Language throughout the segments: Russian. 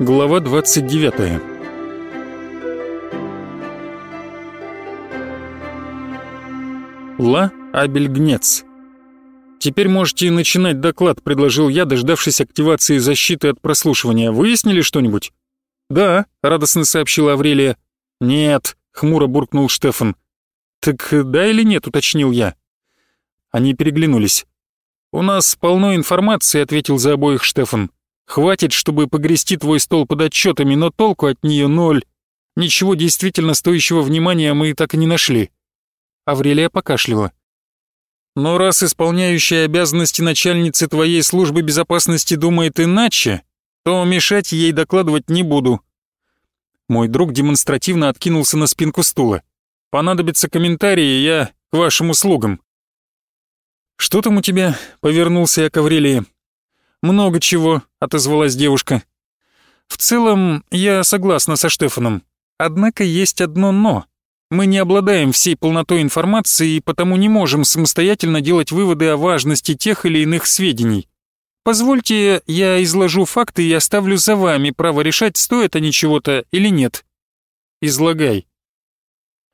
Глава 29 Ла Абельгнец «Теперь можете начинать доклад», — предложил я, дождавшись активации защиты от прослушивания. «Выяснили что-нибудь?» «Да», — радостно сообщила Аврелия. «Нет», — хмуро буркнул Штефан. «Так да или нет?» — уточнил я. Они переглянулись. «У нас полно информации», — ответил за обоих Штефан. «Хватит, чтобы погрести твой стол под отчетами, но толку от нее ноль. Ничего действительно стоящего внимания мы так и не нашли». Аврелия покашляла. «Но раз исполняющая обязанности начальницы твоей службы безопасности думает иначе, то мешать ей докладывать не буду». Мой друг демонстративно откинулся на спинку стула. «Понадобятся комментарии, я к вашим услугам». «Что там у тебя?» — повернулся я к Аврелии. «Много чего», — отозвалась девушка. «В целом, я согласна со Штефаном. Однако есть одно «но». Мы не обладаем всей полнотой информации и потому не можем самостоятельно делать выводы о важности тех или иных сведений. Позвольте, я изложу факты и оставлю за вами право решать, стоит они чего-то или нет. Излагай.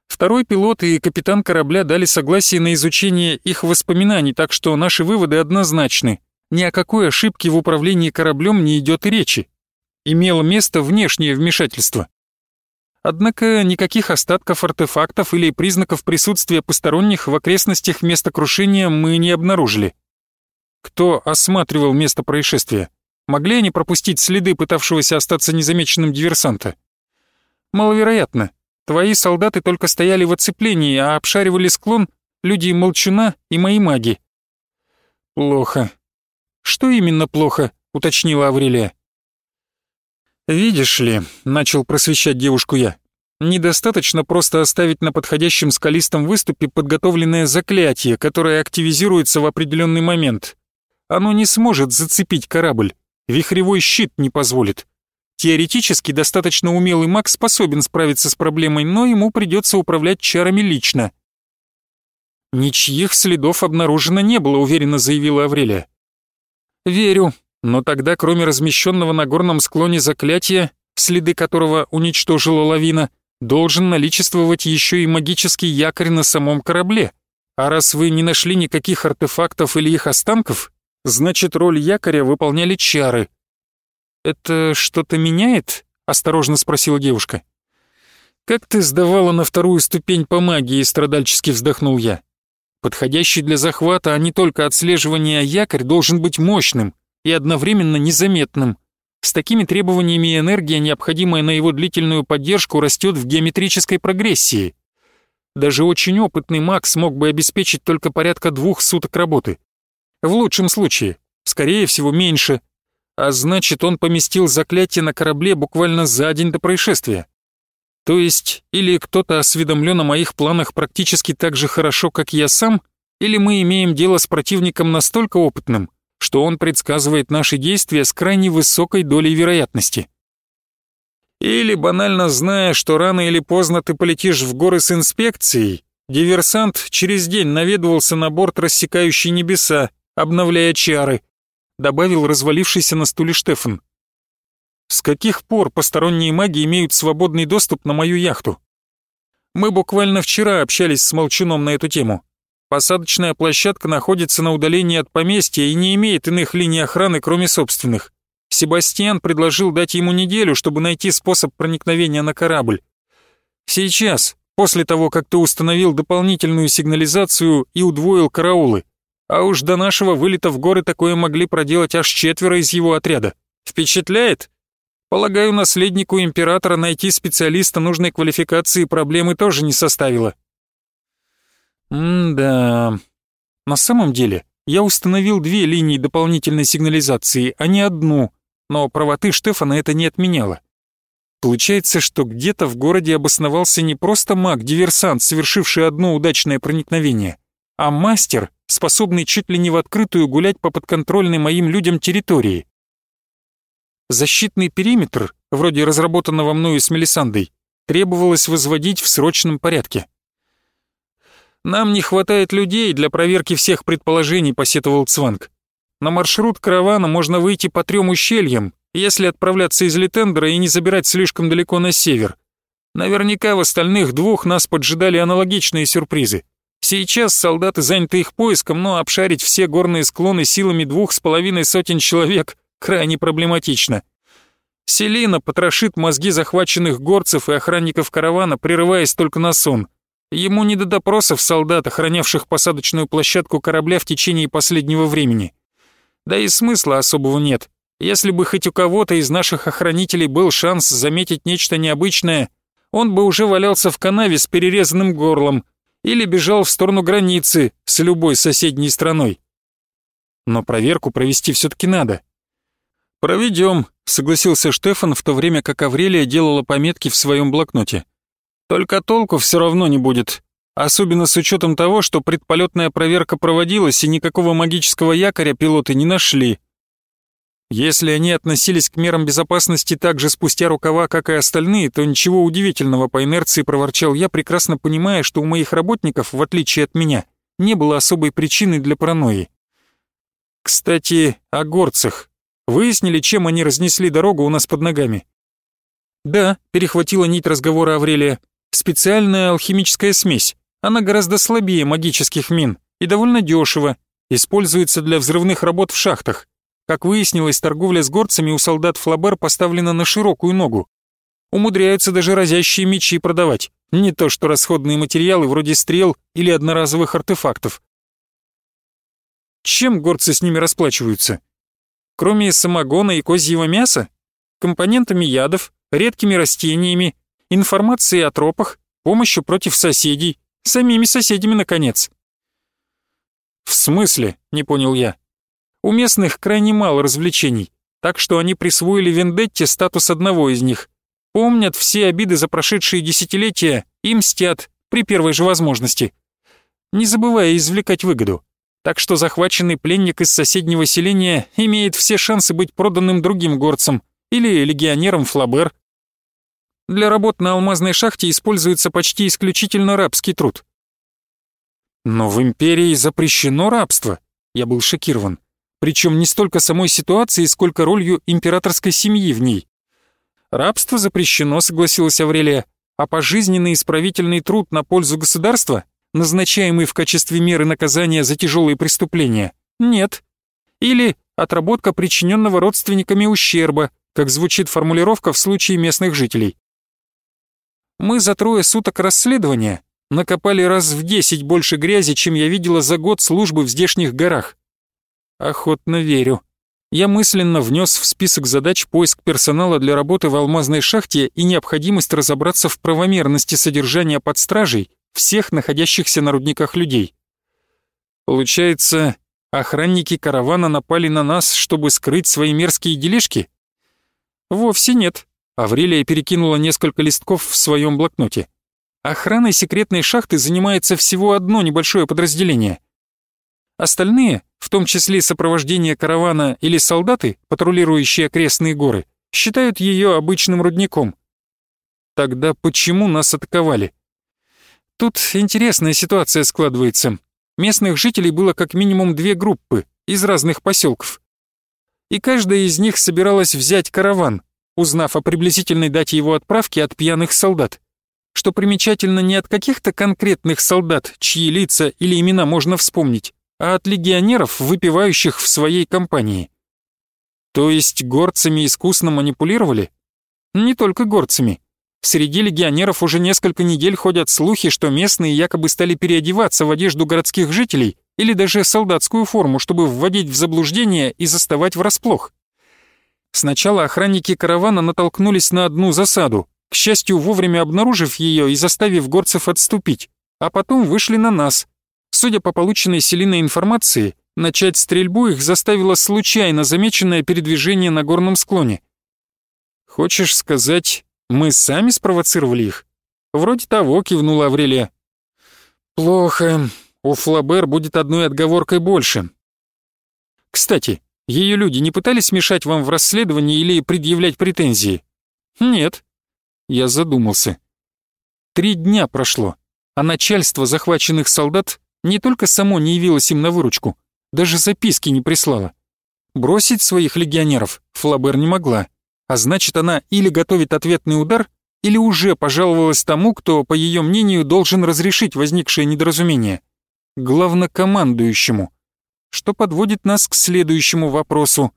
Второй пилот и капитан корабля дали согласие на изучение их воспоминаний, так что наши выводы однозначны. Ни о какой ошибке в управлении кораблем не идет речи. Имело место внешнее вмешательство. Однако никаких остатков артефактов или признаков присутствия посторонних в окрестностях места крушения мы не обнаружили. Кто осматривал место происшествия? Могли они пропустить следы пытавшегося остаться незамеченным диверсанта? Маловероятно. Твои солдаты только стояли в оцеплении, а обшаривали склон люди Молчуна и мои маги. Плохо. Что именно плохо? уточнила Аврелия. Видишь ли, начал просвещать девушку я. Недостаточно просто оставить на подходящем скалистом выступе подготовленное заклятие, которое активизируется в определенный момент. Оно не сможет зацепить корабль, вихревой щит не позволит. Теоретически достаточно умелый маг способен справиться с проблемой, но ему придется управлять чарами лично. «Ничьих следов обнаружено не было», — уверенно заявила Аврелия. «Верю, но тогда, кроме размещенного на горном склоне заклятия, следы которого уничтожила лавина, должен наличествовать еще и магический якорь на самом корабле. А раз вы не нашли никаких артефактов или их останков, значит, роль якоря выполняли чары, «Это что-то меняет?» — осторожно спросила девушка. «Как ты сдавала на вторую ступень по магии?» — страдальчески вздохнул я. «Подходящий для захвата, а не только отслеживания якорь должен быть мощным и одновременно незаметным. С такими требованиями энергия, необходимая на его длительную поддержку, растет в геометрической прогрессии. Даже очень опытный маг смог бы обеспечить только порядка двух суток работы. В лучшем случае, скорее всего, меньше, а значит, он поместил заклятие на корабле буквально за день до происшествия. То есть, или кто-то осведомлен о моих планах практически так же хорошо, как я сам, или мы имеем дело с противником настолько опытным, что он предсказывает наши действия с крайне высокой долей вероятности. Или банально зная, что рано или поздно ты полетишь в горы с инспекцией, диверсант через день наведывался на борт рассекающий небеса, обновляя чары, добавил развалившийся на стуле Штефан. «С каких пор посторонние маги имеют свободный доступ на мою яхту?» «Мы буквально вчера общались с Молчуном на эту тему. Посадочная площадка находится на удалении от поместья и не имеет иных линий охраны, кроме собственных. Себастьян предложил дать ему неделю, чтобы найти способ проникновения на корабль. Сейчас, после того, как ты установил дополнительную сигнализацию и удвоил караулы, а уж до нашего вылета в горы такое могли проделать аж четверо из его отряда. Впечатляет? Полагаю, наследнику императора найти специалиста нужной квалификации проблемы тоже не составило. М-да. На самом деле, я установил две линии дополнительной сигнализации, а не одну, но правоты Штефана это не отменяло. Получается, что где-то в городе обосновался не просто маг-диверсант, совершивший одно удачное проникновение, а мастер, способный чуть ли не в открытую гулять по подконтрольной моим людям территории. Защитный периметр, вроде разработанного мною с Мелисандой, требовалось возводить в срочном порядке. «Нам не хватает людей для проверки всех предположений», — посетовал Цванг. «На маршрут каравана можно выйти по трем ущельям, если отправляться из Литендера и не забирать слишком далеко на север. Наверняка в остальных двух нас поджидали аналогичные сюрпризы. Сейчас солдаты заняты их поиском, но обшарить все горные склоны силами двух с половиной сотен человек крайне проблематично. Селина потрошит мозги захваченных горцев и охранников каравана, прерываясь только на сон. Ему не до допросов солдат, охранявших посадочную площадку корабля в течение последнего времени. Да и смысла особого нет. Если бы хоть у кого-то из наших охранителей был шанс заметить нечто необычное, он бы уже валялся в канаве с перерезанным горлом или бежал в сторону границы с любой соседней страной. Но проверку провести все-таки надо. «Проведем», — согласился Штефан, в то время как Аврелия делала пометки в своем блокноте. «Только толку все равно не будет, особенно с учетом того, что предполетная проверка проводилась и никакого магического якоря пилоты не нашли. Если они относились к мерам безопасности так же спустя рукава, как и остальные, то ничего удивительного по инерции проворчал я, прекрасно понимая, что у моих работников, в отличие от меня, не было особой причины для паранойи. Кстати, о горцах. Выяснили, чем они разнесли дорогу у нас под ногами? Да, перехватила нить разговора Аврелия. Специальная алхимическая смесь. Она гораздо слабее магических мин и довольно дешево. Используется для взрывных работ в шахтах. Как выяснилось, торговля с горцами у солдат Флабер поставлена на широкую ногу. Умудряются даже разящие мечи продавать, не то что расходные материалы вроде стрел или одноразовых артефактов. Чем горцы с ними расплачиваются? Кроме самогона и козьего мяса? Компонентами ядов, редкими растениями, информацией о тропах, помощью против соседей, самими соседями, наконец. «В смысле?» — не понял я. У местных крайне мало развлечений, так что они присвоили Вендетте статус одного из них. Помнят все обиды за прошедшие десятилетия и мстят при первой же возможности. Не забывая извлекать выгоду. Так что захваченный пленник из соседнего селения имеет все шансы быть проданным другим горцам или легионером Флабер. Для работ на алмазной шахте используется почти исключительно рабский труд. Но в империи запрещено рабство. Я был шокирован причем не столько самой ситуацией, сколько ролью императорской семьи в ней. Рабство запрещено, согласилась Аврелия, а пожизненный исправительный труд на пользу государства, назначаемый в качестве меры наказания за тяжелые преступления, нет. Или отработка причиненного родственниками ущерба, как звучит формулировка в случае местных жителей. Мы за трое суток расследования накопали раз в десять больше грязи, чем я видела за год службы в здешних горах. Охотно верю. Я мысленно внес в список задач поиск персонала для работы в алмазной шахте и необходимость разобраться в правомерности содержания под стражей всех находящихся на рудниках людей. Получается, охранники каравана напали на нас, чтобы скрыть свои мерзкие делишки? Вовсе нет. Аврелия перекинула несколько листков в своем блокноте. Охраной секретной шахты занимается всего одно небольшое подразделение. Остальные в том числе сопровождение каравана или солдаты, патрулирующие окрестные горы, считают ее обычным рудником. Тогда почему нас атаковали? Тут интересная ситуация складывается. Местных жителей было как минимум две группы из разных поселков. И каждая из них собиралась взять караван, узнав о приблизительной дате его отправки от пьяных солдат. Что примечательно не от каких-то конкретных солдат, чьи лица или имена можно вспомнить, а от легионеров, выпивающих в своей компании. То есть горцами искусно манипулировали? Не только горцами. Среди легионеров уже несколько недель ходят слухи, что местные якобы стали переодеваться в одежду городских жителей или даже солдатскую форму, чтобы вводить в заблуждение и заставать врасплох. Сначала охранники каравана натолкнулись на одну засаду, к счастью, вовремя обнаружив ее и заставив горцев отступить, а потом вышли на нас, Судя по полученной Селиной информации, начать стрельбу их заставило случайно замеченное передвижение на горном склоне. «Хочешь сказать, мы сами спровоцировали их?» «Вроде того», — кивнула Аврелия. «Плохо. У Флабер будет одной отговоркой больше. Кстати, ее люди не пытались мешать вам в расследовании или предъявлять претензии?» «Нет». Я задумался. Три дня прошло, а начальство захваченных солдат не только само не явилось им на выручку, даже записки не прислало. Бросить своих легионеров Флабер не могла, а значит, она или готовит ответный удар, или уже пожаловалась тому, кто, по ее мнению, должен разрешить возникшее недоразумение. Главнокомандующему. Что подводит нас к следующему вопросу.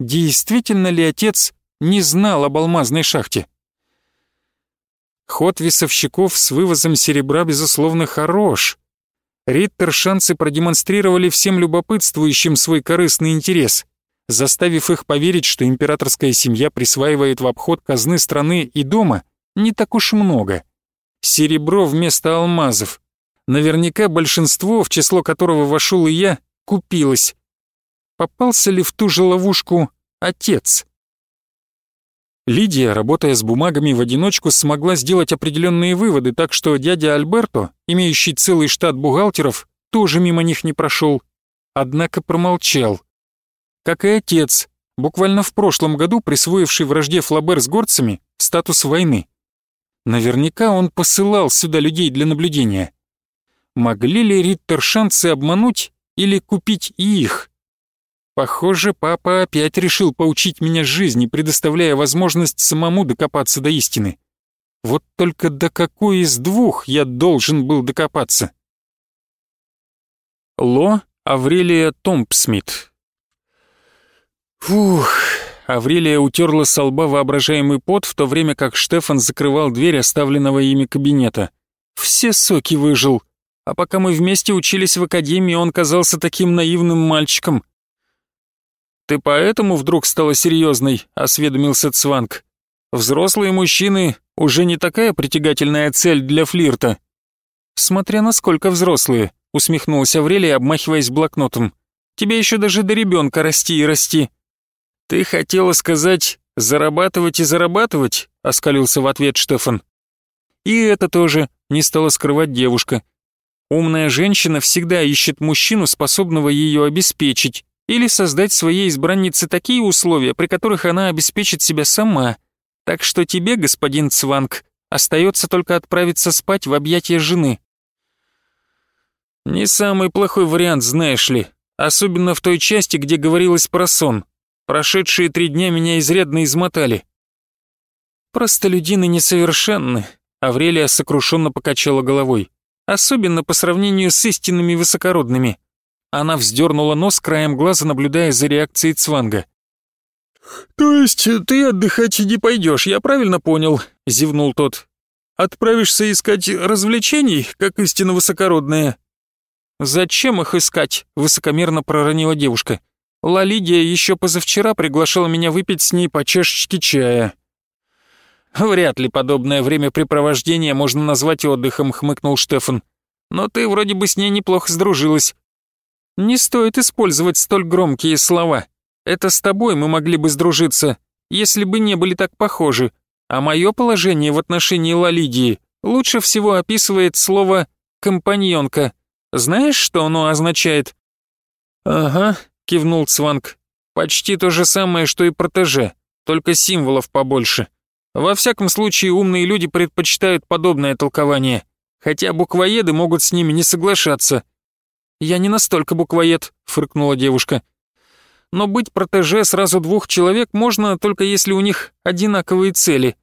Действительно ли отец не знал об алмазной шахте? Ход весовщиков с вывозом серебра, безусловно, хорош. Риттер шансы продемонстрировали всем любопытствующим свой корыстный интерес заставив их поверить, что императорская семья присваивает в обход казны страны и дома не так уж много. Серебро вместо алмазов. Наверняка большинство, в число которого вошел и я, купилось. Попался ли в ту же ловушку отец? Лидия, работая с бумагами в одиночку, смогла сделать определенные выводы, так что дядя Альберто, имеющий целый штат бухгалтеров, тоже мимо них не прошел. Однако промолчал как и отец, буквально в прошлом году присвоивший вражде Флабер с горцами статус войны. Наверняка он посылал сюда людей для наблюдения. Могли ли риттершанцы обмануть или купить и их? Похоже, папа опять решил поучить меня жизни, предоставляя возможность самому докопаться до истины. Вот только до какой из двух я должен был докопаться? Ло Аврелия Томпсмит, Фух, Аврелия утерла со лба воображаемый пот, в то время как Штефан закрывал дверь оставленного ими кабинета. Все соки выжил. А пока мы вместе учились в академии, он казался таким наивным мальчиком. «Ты поэтому вдруг стала серьезной?» — осведомился Цванг. «Взрослые мужчины уже не такая притягательная цель для флирта». «Смотря насколько взрослые», — усмехнулась Аврелия, обмахиваясь блокнотом. «Тебе еще даже до ребенка расти и расти». «Ты хотела сказать «зарабатывать и зарабатывать»?» — оскалился в ответ Штефан. «И это тоже», — не стала скрывать девушка. «Умная женщина всегда ищет мужчину, способного ее обеспечить, или создать своей избраннице такие условия, при которых она обеспечит себя сама. Так что тебе, господин Цванг, остается только отправиться спать в объятия жены». «Не самый плохой вариант, знаешь ли, особенно в той части, где говорилось про сон», Прошедшие три дня меня изрядно измотали. Простолюдины несовершенны, Аврелия сокрушенно покачала головой. Особенно по сравнению с истинными высокородными. Она вздернула нос краем глаза, наблюдая за реакцией Цванга. «То есть ты отдыхать не пойдешь, я правильно понял?» — зевнул тот. «Отправишься искать развлечений, как истинно высокородная?» «Зачем их искать?» — высокомерно проронила девушка. Ла Лидия еще позавчера приглашала меня выпить с ней по чашечке чая. «Вряд ли подобное времяпрепровождение можно назвать отдыхом», — хмыкнул Штефан. «Но ты вроде бы с ней неплохо сдружилась». «Не стоит использовать столь громкие слова. Это с тобой мы могли бы сдружиться, если бы не были так похожи. А мое положение в отношении Ла Лидии лучше всего описывает слово «компаньонка». Знаешь, что оно означает?» «Ага, — кивнул Цванг. «Почти то же самое, что и протеже, только символов побольше. Во всяком случае, умные люди предпочитают подобное толкование, хотя буквоеды могут с ними не соглашаться». «Я не настолько буквоед», — фыркнула девушка. «Но быть протеже сразу двух человек можно только если у них одинаковые цели.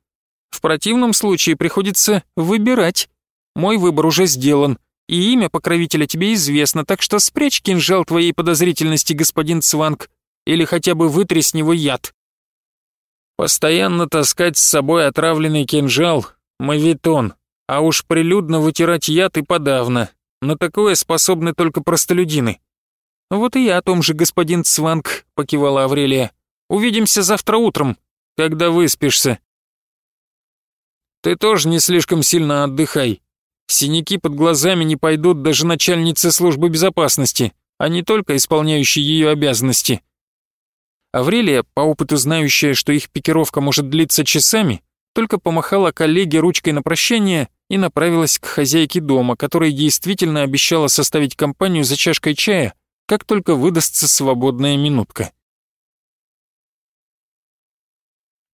В противном случае приходится выбирать. Мой выбор уже сделан и имя покровителя тебе известно, так что спрячь кинжал твоей подозрительности, господин Цванг, или хотя бы вытри с него яд. Постоянно таскать с собой отравленный кинжал — мавитон, а уж прилюдно вытирать яд и подавно. На такое способны только простолюдины. Вот и я о том же, господин Цванг, покивала Аврелия. Увидимся завтра утром, когда выспишься. Ты тоже не слишком сильно отдыхай, Синяки под глазами не пойдут даже начальнице службы безопасности, а не только исполняющей ее обязанности. Аврелия, по опыту знающая, что их пикировка может длиться часами, только помахала коллеге ручкой на прощание и направилась к хозяйке дома, которая действительно обещала составить компанию за чашкой чая, как только выдастся свободная минутка.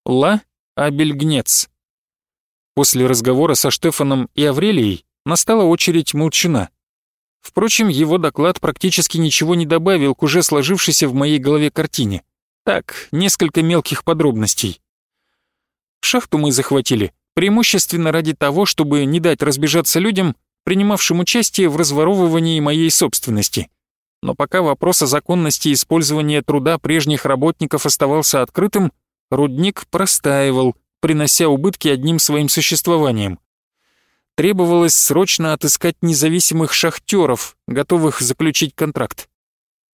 Ла Абельгнец После разговора со Штефаном и Аврелией настала очередь Молчана. Впрочем, его доклад практически ничего не добавил к уже сложившейся в моей голове картине. Так, несколько мелких подробностей. Шахту мы захватили, преимущественно ради того, чтобы не дать разбежаться людям, принимавшим участие в разворовывании моей собственности. Но пока вопрос о законности использования труда прежних работников оставался открытым, рудник простаивал, принося убытки одним своим существованием. Требовалось срочно отыскать независимых шахтеров, готовых заключить контракт.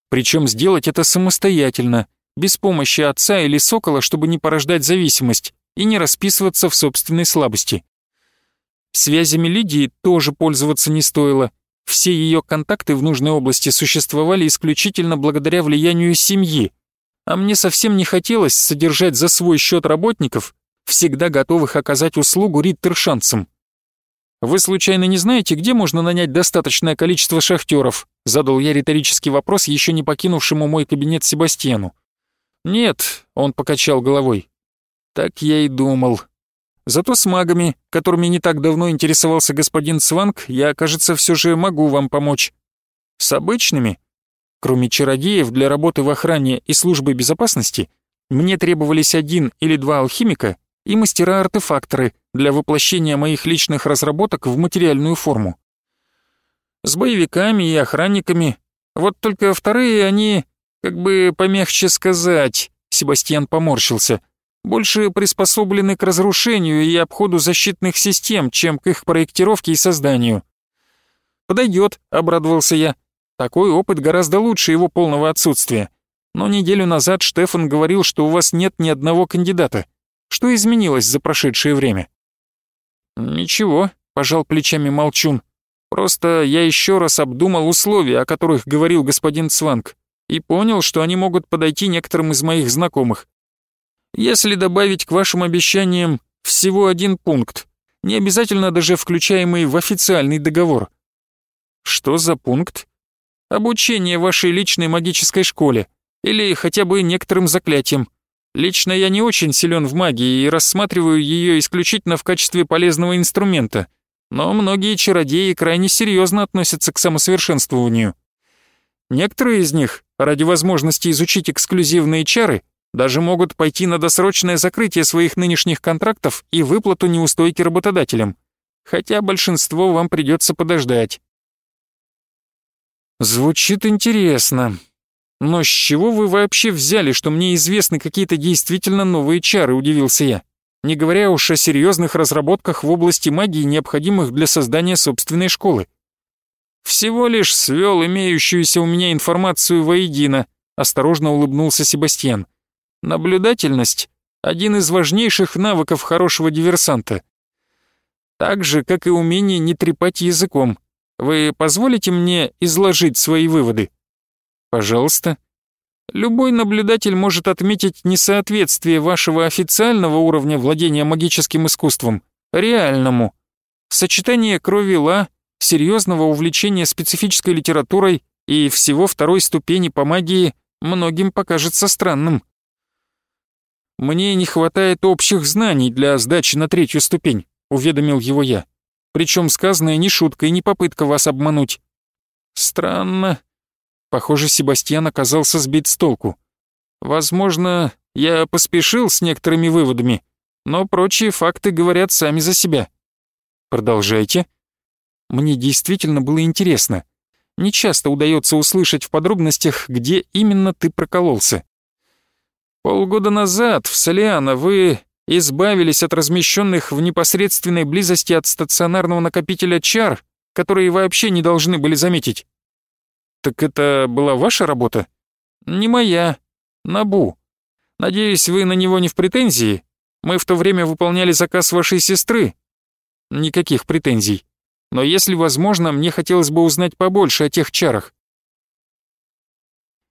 Причем сделать это самостоятельно, без помощи отца или сокола, чтобы не порождать зависимость и не расписываться в собственной слабости. Связями Лидии тоже пользоваться не стоило. Все ее контакты в нужной области существовали исключительно благодаря влиянию семьи, а мне совсем не хотелось содержать за свой счет работников, всегда готовых оказать услугу риттершанцам. «Вы случайно не знаете, где можно нанять достаточное количество шахтеров?» задал я риторический вопрос, еще не покинувшему мой кабинет Себастьяну. «Нет», — он покачал головой. «Так я и думал. Зато с магами, которыми не так давно интересовался господин Сванг, я, кажется, все же могу вам помочь. С обычными, кроме чародеев для работы в охране и службы безопасности, мне требовались один или два алхимика и мастера-артефакторы для воплощения моих личных разработок в материальную форму. С боевиками и охранниками, вот только вторые они, как бы помягче сказать, Себастьян поморщился, больше приспособлены к разрушению и обходу защитных систем, чем к их проектировке и созданию. «Подойдет», — обрадовался я. «Такой опыт гораздо лучше его полного отсутствия. Но неделю назад Штефан говорил, что у вас нет ни одного кандидата. Что изменилось за прошедшее время?» «Ничего», — пожал плечами Молчун. «Просто я еще раз обдумал условия, о которых говорил господин Цванг, и понял, что они могут подойти некоторым из моих знакомых. Если добавить к вашим обещаниям всего один пункт, не обязательно даже включаемый в официальный договор. Что за пункт? Обучение вашей личной магической школе или хотя бы некоторым заклятиям. Лично я не очень силен в магии и рассматриваю ее исключительно в качестве полезного инструмента, но многие чародеи крайне серьезно относятся к самосовершенствованию. Некоторые из них, ради возможности изучить эксклюзивные чары, даже могут пойти на досрочное закрытие своих нынешних контрактов и выплату неустойки работодателям. Хотя большинство вам придется подождать. Звучит интересно. Но с чего вы вообще взяли, что мне известны какие-то действительно новые чары, удивился я. Не говоря уж о серьезных разработках в области магии, необходимых для создания собственной школы. Всего лишь свел имеющуюся у меня информацию воедино, осторожно улыбнулся Себастьян. Наблюдательность — один из важнейших навыков хорошего диверсанта. Так же, как и умение не трепать языком. Вы позволите мне изложить свои выводы? Пожалуйста. Любой наблюдатель может отметить несоответствие вашего официального уровня владения магическим искусством реальному. Сочетание крови ла, серьезного увлечения специфической литературой и всего второй ступени по магии многим покажется странным. «Мне не хватает общих знаний для сдачи на третью ступень», — уведомил его я. Причем сказанное не шутка и не попытка вас обмануть. Странно. Похоже, Себастьян оказался сбит с толку. Возможно, я поспешил с некоторыми выводами, но прочие факты говорят сами за себя. Продолжайте. Мне действительно было интересно. Не часто удается услышать в подробностях, где именно ты прокололся. Полгода назад в Солиано вы избавились от размещенных в непосредственной близости от стационарного накопителя чар, которые вообще не должны были заметить. Так это была ваша работа? Не моя. Набу. Надеюсь, вы на него не в претензии? Мы в то время выполняли заказ вашей сестры. Никаких претензий. Но если возможно, мне хотелось бы узнать побольше о тех чарах.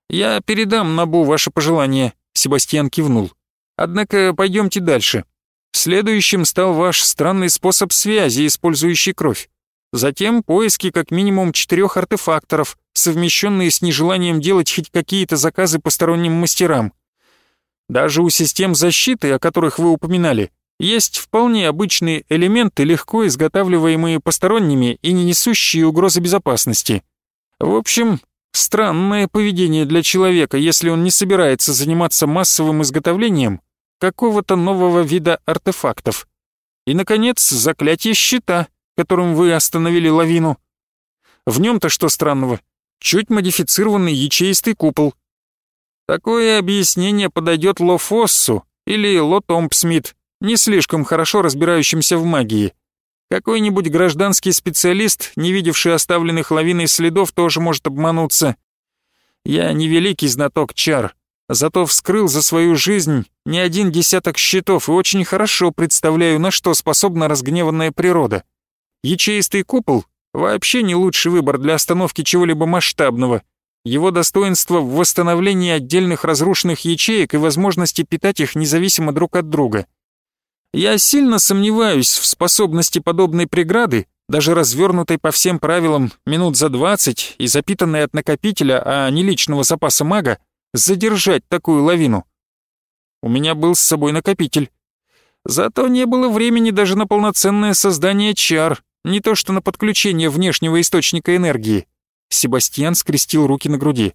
Я передам Набу ваше пожелание. Себастьян кивнул. «Однако пойдемте дальше. Следующим стал ваш странный способ связи, использующий кровь. Затем поиски как минимум четырех артефакторов, совмещенные с нежеланием делать хоть какие-то заказы посторонним мастерам. Даже у систем защиты, о которых вы упоминали, есть вполне обычные элементы, легко изготавливаемые посторонними и не несущие угрозы безопасности. В общем, странное поведение для человека, если он не собирается заниматься массовым изготовлением какого-то нового вида артефактов. И, наконец, заклятие щита, которым вы остановили лавину. В нем-то что странного? Чуть модифицированный ячеистый купол. Такое объяснение подойдет Ло Фоссу или Ло Томпсмит, не слишком хорошо разбирающимся в магии. Какой-нибудь гражданский специалист, не видевший оставленных лавиной следов, тоже может обмануться. Я не великий знаток чар, зато вскрыл за свою жизнь не один десяток щитов и очень хорошо представляю, на что способна разгневанная природа. Ячеистый купол — вообще не лучший выбор для остановки чего-либо масштабного. Его достоинство в восстановлении отдельных разрушенных ячеек и возможности питать их независимо друг от друга — я сильно сомневаюсь в способности подобной преграды, даже развернутой по всем правилам минут за 20 и запитанной от накопителя, а не личного запаса мага, задержать такую лавину. У меня был с собой накопитель. Зато не было времени даже на полноценное создание чар, не то что на подключение внешнего источника энергии. Себастьян скрестил руки на груди.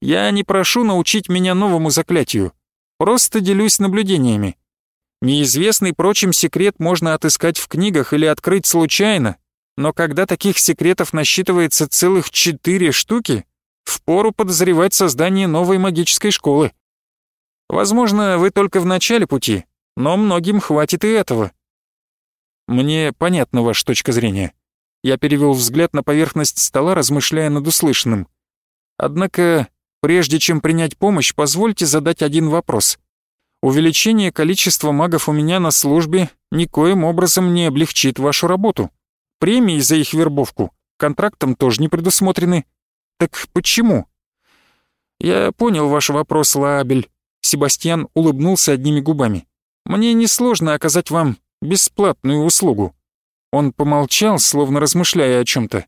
«Я не прошу научить меня новому заклятию. Просто делюсь наблюдениями. Неизвестный прочим секрет можно отыскать в книгах или открыть случайно, но когда таких секретов насчитывается целых четыре штуки, впору подозревать создание новой магической школы. Возможно, вы только в начале пути, но многим хватит и этого. Мне понятна ваша точка зрения. Я перевел взгляд на поверхность стола, размышляя над услышанным. Однако, прежде чем принять помощь, позвольте задать один вопрос — Увеличение количества магов у меня на службе никоим образом не облегчит вашу работу. Премии за их вербовку контрактом тоже не предусмотрены. Так почему? Я понял ваш вопрос, Лаабель. Себастьян улыбнулся одними губами. Мне несложно оказать вам бесплатную услугу. Он помолчал, словно размышляя о чем-то.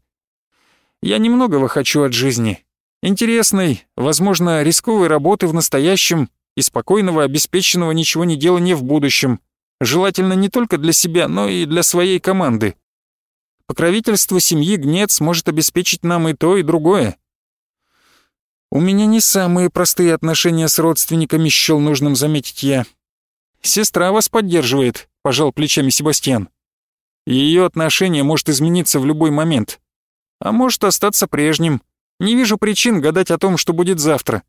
Я немногого хочу от жизни. Интересной, возможно, рисковой работы в настоящем и спокойного, обеспеченного ничего не делания в будущем, желательно не только для себя, но и для своей команды. Покровительство семьи Гнец может обеспечить нам и то, и другое. У меня не самые простые отношения с родственниками, счел нужным заметить я. Сестра вас поддерживает, пожал плечами Себастьян. Ее отношение может измениться в любой момент. А может остаться прежним. Не вижу причин гадать о том, что будет завтра.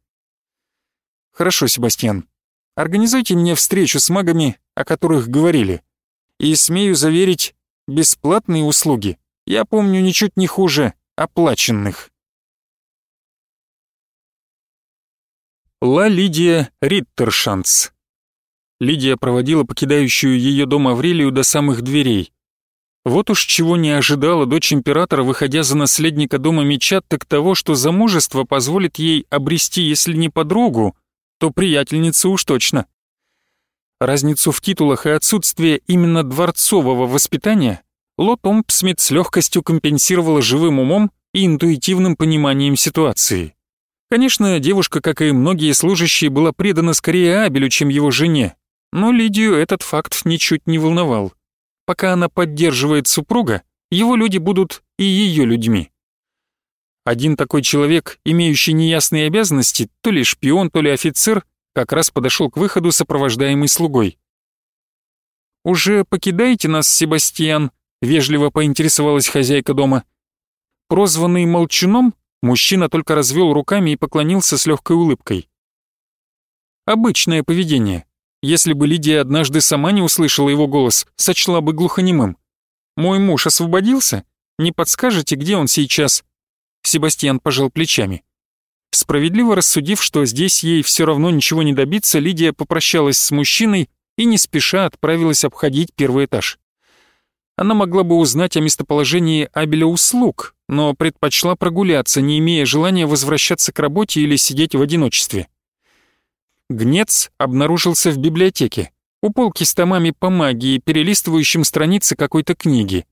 «Хорошо, Себастьян. Организуйте мне встречу с магами, о которых говорили. И, смею заверить, бесплатные услуги я помню ничуть не хуже оплаченных». Ла Лидия Риттершанц. Лидия проводила покидающую ее дом Аврелию до самых дверей. Вот уж чего не ожидала дочь императора, выходя за наследника дома меча, так того, что замужество позволит ей обрести, если не подругу, то приятельница уж точно. Разницу в титулах и отсутствие именно дворцового воспитания Ло Томпсмит с легкостью компенсировала живым умом и интуитивным пониманием ситуации. Конечно, девушка, как и многие служащие, была предана скорее Абелю, чем его жене, но Лидию этот факт ничуть не волновал. Пока она поддерживает супруга, его люди будут и ее людьми. Один такой человек, имеющий неясные обязанности, то ли шпион, то ли офицер, как раз подошел к выходу, сопровождаемый слугой. «Уже покидаете нас, Себастьян?» — вежливо поинтересовалась хозяйка дома. Прозванный молчуном, мужчина только развел руками и поклонился с легкой улыбкой. Обычное поведение. Если бы Лидия однажды сама не услышала его голос, сочла бы глухонемым. «Мой муж освободился? Не подскажете, где он сейчас?» Себастьян пожал плечами. Справедливо рассудив, что здесь ей все равно ничего не добиться, Лидия попрощалась с мужчиной и не спеша отправилась обходить первый этаж. Она могла бы узнать о местоположении Абеля услуг, но предпочла прогуляться, не имея желания возвращаться к работе или сидеть в одиночестве. Гнец обнаружился в библиотеке, у полки с томами по магии, перелистывающим страницы какой-то книги.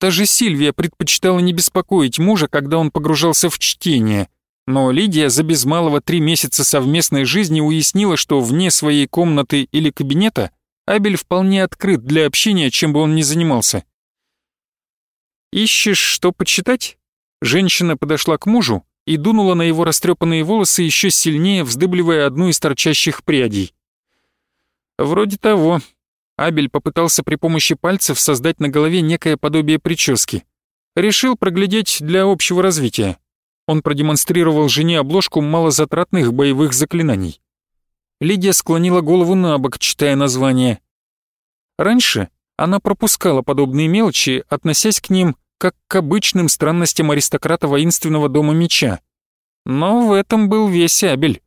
Даже Сильвия предпочитала не беспокоить мужа, когда он погружался в чтение. Но Лидия за без малого три месяца совместной жизни уяснила, что вне своей комнаты или кабинета Абель вполне открыт для общения, чем бы он ни занимался. «Ищешь, что почитать?» Женщина подошла к мужу и дунула на его растрепанные волосы еще сильнее, вздыбливая одну из торчащих прядей. Вроде того. Абель попытался при помощи пальцев создать на голове некое подобие прически. Решил проглядеть для общего развития. Он продемонстрировал жене обложку малозатратных боевых заклинаний. Лидия склонила голову на бок, читая название. Раньше она пропускала подобные мелочи, относясь к ним как к обычным странностям аристократа воинственного дома меча. Но в этом был весь Абель.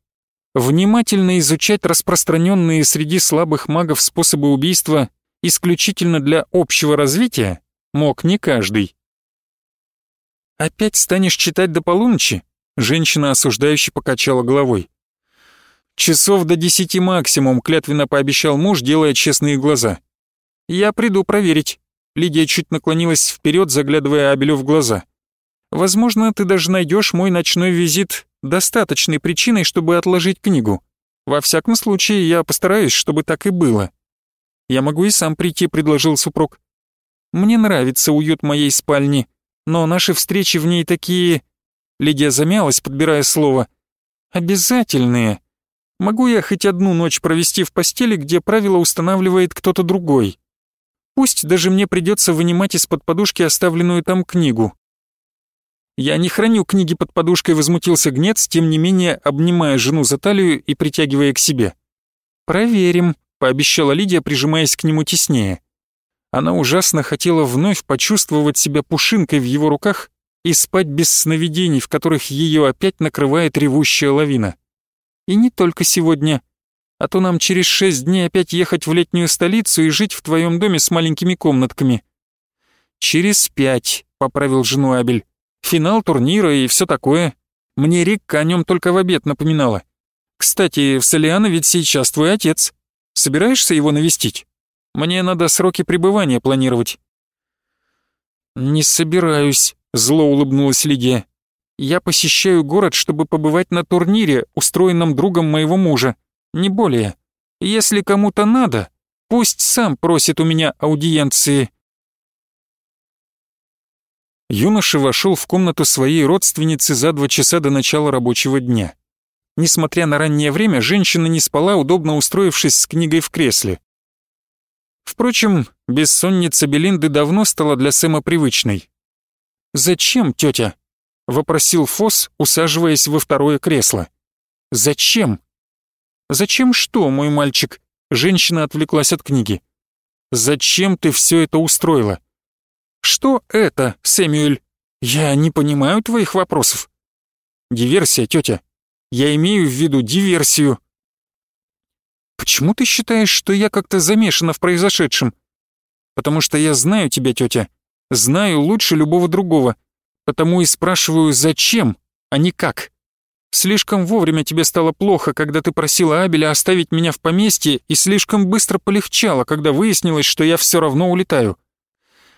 Внимательно изучать распространенные среди слабых магов способы убийства исключительно для общего развития мог не каждый. «Опять станешь читать до полуночи?» Женщина осуждающе покачала головой. «Часов до десяти максимум», — клятвенно пообещал муж, делая честные глаза. «Я приду проверить». Лидия чуть наклонилась вперед, заглядывая Абелю в глаза. «Возможно, ты даже найдешь мой ночной визит достаточной причиной, чтобы отложить книгу. Во всяком случае, я постараюсь, чтобы так и было». «Я могу и сам прийти», — предложил супруг. «Мне нравится уют моей спальни, но наши встречи в ней такие...» Лидия замялась, подбирая слово. «Обязательные. Могу я хоть одну ночь провести в постели, где правила устанавливает кто-то другой?» Пусть даже мне придется вынимать из-под подушки оставленную там книгу. Я не храню книги под подушкой, возмутился Гнец, тем не менее обнимая жену за талию и притягивая к себе. Проверим, пообещала Лидия, прижимаясь к нему теснее. Она ужасно хотела вновь почувствовать себя пушинкой в его руках и спать без сновидений, в которых ее опять накрывает ревущая лавина. И не только сегодня а то нам через шесть дней опять ехать в летнюю столицу и жить в твоем доме с маленькими комнатками». «Через пять», — поправил жену Абель. «Финал турнира и все такое. Мне Рикка о нем только в обед напоминала. Кстати, в Солиано ведь сейчас твой отец. Собираешься его навестить? Мне надо сроки пребывания планировать». «Не собираюсь», — зло улыбнулась Лидия. «Я посещаю город, чтобы побывать на турнире, устроенном другом моего мужа не более. Если кому-то надо, пусть сам просит у меня аудиенции». Юноша вошел в комнату своей родственницы за два часа до начала рабочего дня. Несмотря на раннее время, женщина не спала, удобно устроившись с книгой в кресле. Впрочем, бессонница Белинды давно стала для Сэма привычной. «Зачем, тетя?» — вопросил Фос, усаживаясь во второе кресло. «Зачем?» «Зачем что, мой мальчик?» Женщина отвлеклась от книги. «Зачем ты все это устроила?» «Что это, Сэмюэль? Я не понимаю твоих вопросов». «Диверсия, тетя. Я имею в виду диверсию». «Почему ты считаешь, что я как-то замешана в произошедшем?» «Потому что я знаю тебя, тетя. Знаю лучше любого другого. Потому и спрашиваю, зачем, а не как». Слишком вовремя тебе стало плохо, когда ты просила Абеля оставить меня в поместье, и слишком быстро полегчало, когда выяснилось, что я все равно улетаю.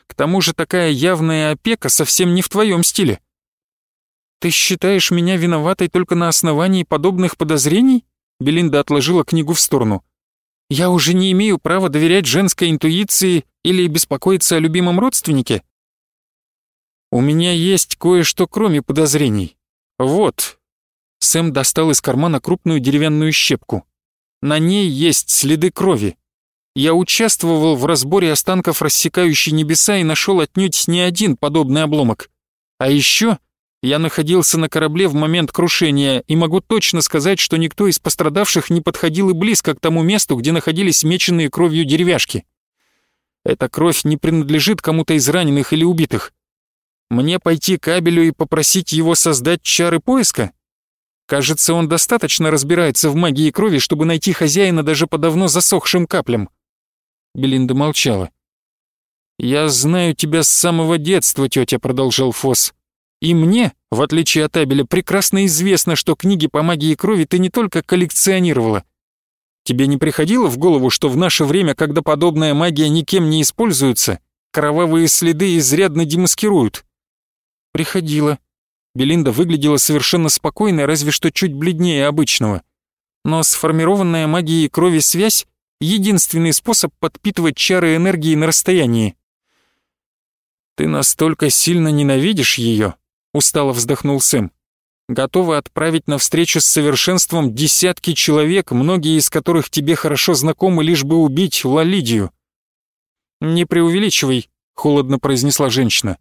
К тому же такая явная опека совсем не в твоем стиле. Ты считаешь меня виноватой только на основании подобных подозрений? Белинда отложила книгу в сторону. Я уже не имею права доверять женской интуиции или беспокоиться о любимом родственнике? У меня есть кое-что кроме подозрений. Вот, Сэм достал из кармана крупную деревянную щепку. На ней есть следы крови. Я участвовал в разборе останков рассекающей небеса и нашел отнюдь не один подобный обломок. А еще я находился на корабле в момент крушения и могу точно сказать, что никто из пострадавших не подходил и близко к тому месту, где находились меченые кровью деревяшки. Эта кровь не принадлежит кому-то из раненых или убитых. Мне пойти к Абелю и попросить его создать чары поиска? Кажется, он достаточно разбирается в магии крови, чтобы найти хозяина даже по давно засохшим каплям. Белинда молчала. «Я знаю тебя с самого детства, тетя», — продолжал Фос. «И мне, в отличие от Абеля, прекрасно известно, что книги по магии крови ты не только коллекционировала. Тебе не приходило в голову, что в наше время, когда подобная магия никем не используется, кровавые следы изрядно демаскируют?» «Приходило», Белинда выглядела совершенно спокойной, разве что чуть бледнее обычного. Но сформированная магией крови связь — единственный способ подпитывать чары энергии на расстоянии. «Ты настолько сильно ненавидишь ее?» — устало вздохнул Сэм. «Готовы отправить на встречу с совершенством десятки человек, многие из которых тебе хорошо знакомы, лишь бы убить Лалидию». «Не преувеличивай», — холодно произнесла женщина.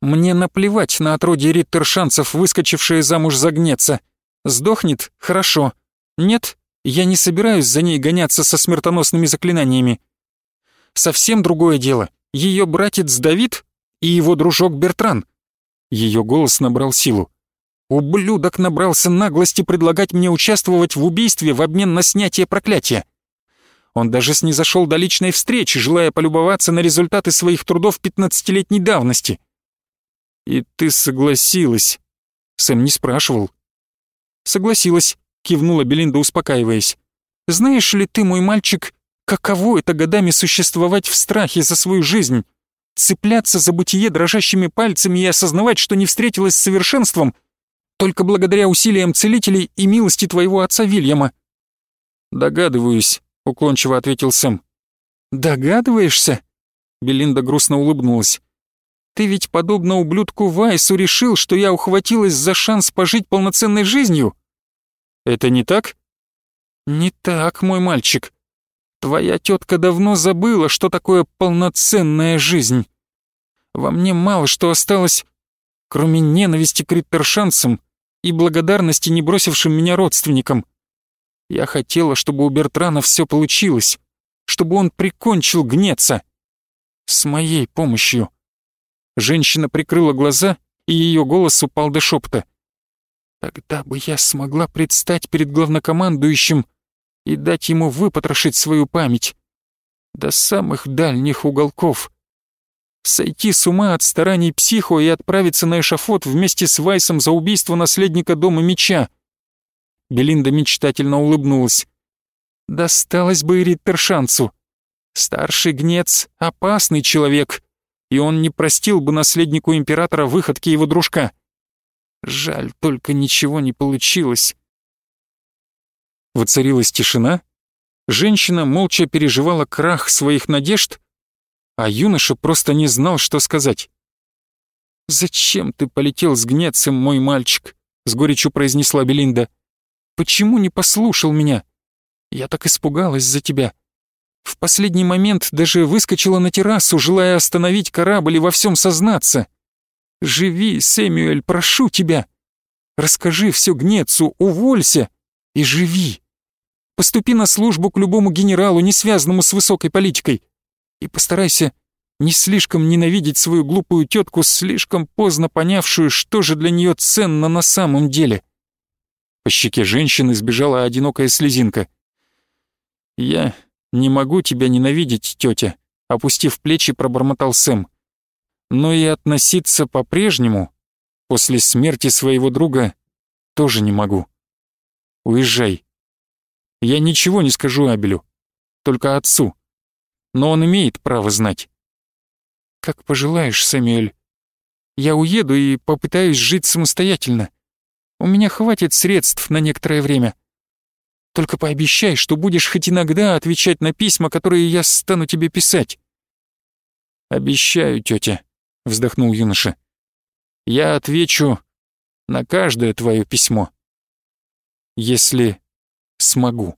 «Мне наплевать на отродье риттершанцев, выскочившее замуж загнеться. Сдохнет — хорошо. Нет, я не собираюсь за ней гоняться со смертоносными заклинаниями. Совсем другое дело. Ее братец Давид и его дружок Бертран. Ее голос набрал силу. Ублюдок набрался наглости предлагать мне участвовать в убийстве в обмен на снятие проклятия. Он даже снизошел до личной встречи, желая полюбоваться на результаты своих трудов пятнадцатилетней давности. «И ты согласилась?» Сэм не спрашивал. «Согласилась», — кивнула Белинда, успокаиваясь. «Знаешь ли ты, мой мальчик, каково это годами существовать в страхе за свою жизнь?» цепляться за бытие дрожащими пальцами и осознавать, что не встретилась с совершенством только благодаря усилиям целителей и милости твоего отца Вильяма». «Догадываюсь», — уклончиво ответил Сэм. «Догадываешься?» — Белинда грустно улыбнулась. «Ты ведь, подобно ублюдку Вайсу, решил, что я ухватилась за шанс пожить полноценной жизнью?» «Это не так?» «Не так, мой мальчик. Твоя тетка давно забыла, что такое полноценная жизнь. Во мне мало что осталось, кроме ненависти к риттершансам и благодарности не бросившим меня родственникам. Я хотела, чтобы у Бертрана все получилось, чтобы он прикончил гнеца. С моей помощью. Женщина прикрыла глаза, и ее голос упал до шепота. Тогда бы я смогла предстать перед главнокомандующим и дать ему выпотрошить свою память до самых дальних уголков. Сойти с ума от стараний психо и отправиться на эшафот вместе с Вайсом за убийство наследника Дома Меча. Белинда мечтательно улыбнулась. Досталось бы и Риттершанцу. Старший гнец — опасный человек, и он не простил бы наследнику императора выходки его дружка. Жаль, только ничего не получилось. Воцарилась тишина. Женщина молча переживала крах своих надежд, а юноша просто не знал, что сказать. «Зачем ты полетел с гнецем, мой мальчик?» — с горечью произнесла Белинда. «Почему не послушал меня? Я так испугалась за тебя. В последний момент даже выскочила на террасу, желая остановить корабль и во всем сознаться. Живи, Сэмюэль, прошу тебя. Расскажи все гнецу, уволься и живи. Поступи на службу к любому генералу, не связанному с высокой политикой. И постарайся не слишком ненавидеть свою глупую тетку, слишком поздно понявшую, что же для нее ценно на самом деле. По щеке женщины сбежала одинокая слезинка. «Я не могу тебя ненавидеть, тетя», — опустив плечи, пробормотал Сэм. «Но и относиться по-прежнему, после смерти своего друга, тоже не могу. Уезжай. Я ничего не скажу Абелю, только отцу. Но он имеет право знать. Как пожелаешь, Сэмюэль. Я уеду и попытаюсь жить самостоятельно. У меня хватит средств на некоторое время. Только пообещай, что будешь хоть иногда отвечать на письма, которые я стану тебе писать. Обещаю, тетя, вздохнул юноша. Я отвечу на каждое твое письмо. Если смогу.